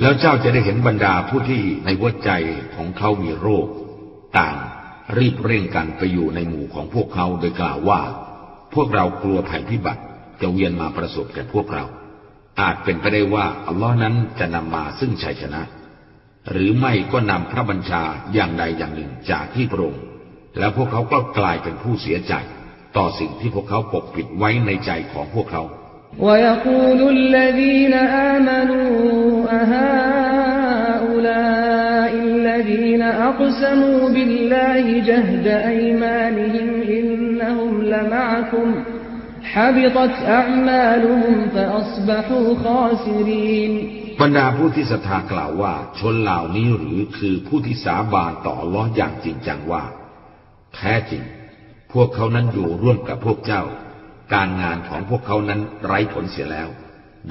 แล้วเจ้าจะได้เห็นบรรดาผู้ที่ในหัวใจของเขามีโรค ต่างรีบเร่งกันไปอยู่ในหมู่ของพวกเขาโดยกล่าวว่า พวกเรากลัวภัยพิบัติจะเวียนมาประสบแก่พวกเรา อาจเป็นไปได้ว่าอัลลอฮ์นั้นจะนำมาซึ่งชัยชนะ หรือไม่ก็นำพระบัญชาอย่างใดอย่างหนึ่งจากที่พระองค์แล้วพวกเขาก็กลายเป็นผู้เสียใจ ต่อสิ่งที่พวกเขาปกปิดไว้ในใจของพวกเขา ويقول الذين آمنوا أهؤلاء الذين أقسموا بالله جهد أيمانهم إنهم لمعكم حبطت أعمالهم فأصبحوا خاسرين บรรดาผู้ที่ศรัทธากล่าวว่า ชนเหล่านี้หรือคือผู้ที่สาบานต่ออัลล้อฮ์อย่างจริงจังว่า แท้จริง พวกเขานั้นอยู่ร่วมกับพวกเจ้า การงานของพวกเขานั้นไร้ผลเสียแล้ว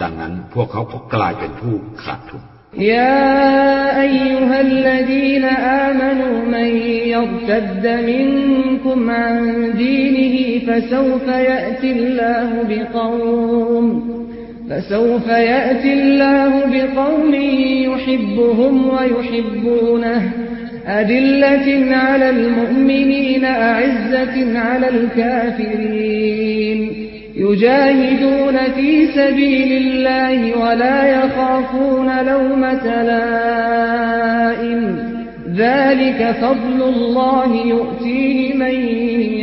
ดังนั้นพวกเขาก็กลายเป็นผู้ขาดทุน يا أيها الذين آمنوا من يرتد منكم عن دينه فسوف يأتي الله بقوم فسوف يأتي الله بقوم يحبهم ويحبونه. أدلة على المؤمنين أعزة على الكافرين. يجاهدون في سبيل الله ولا يخافون لومة لائم ذلك فضل الله يؤتيه من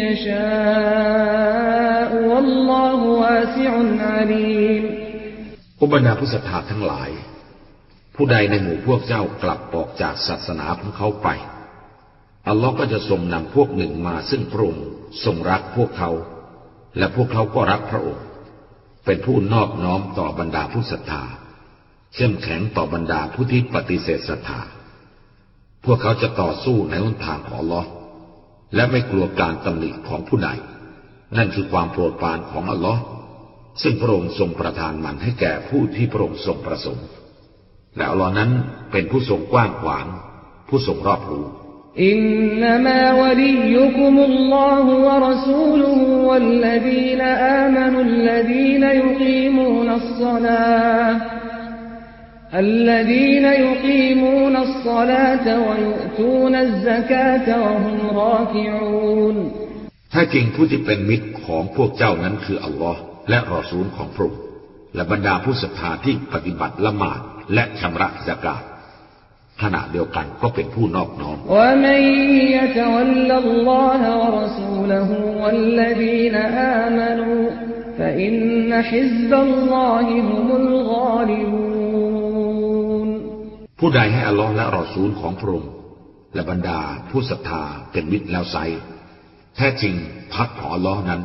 يشاء والله واسع عليم อุบรรดาผู้ศรัทธาทั้งหลาย ผู้ใดในหมู่พวกเจ้ากลับออกจากศาสนาของเขาไป อัลลอฮ์ก็จะทรงนำพวกหนึ่งมาซึ่งพระองค์ทรงรักพวกเขา และพวกเขาก็รักพระองค์ เป็นผู้นอบน้อมต่อบรรดาผู้ศรัทธาเข้มแข็งต่อบรรดาผู้ที่ปฏิเสธศรัทธา พวกเขาจะต่อสู้ในหนทางของอัลอและไม่กลัวการตำหนิของผู้ใด นั่นคือความโปรดปรานของอัลลอฮ์ซึ่งพระองค์ทรงประทานมันให้แก่ผู้ที่พระองค์ทรงประสงค์ และอัลอนั้นเป็นผู้ทรงกว้างขวาง ผู้ทรงรอบรู้ إنما وليكم الله ورسوله والذين آمنوا الذين يقيمون الصلاة الذين يقيمون الصلاة ويؤتون الزكاة وهم راكعون ถ้าจริงผู้ที่เป็นมิตรของพวกเจ้านั้นคืออัลลอฮ์และรอซูลของพระองค์และบรรดาผู้ศรัทธาที่ปฏิบัติละหมาดและชำระสกาต ขณะเดียวกันก็เป็นผู้นอกน้อมผู้ใดให้อัลลอฮ์และรอซูลของพระองค์และบรรดาผู้ศรัทธาเป็นมิตรแล้วไซแท้จริงพักของอัลลอฮ์นั้น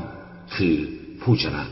คือผู้ชนะ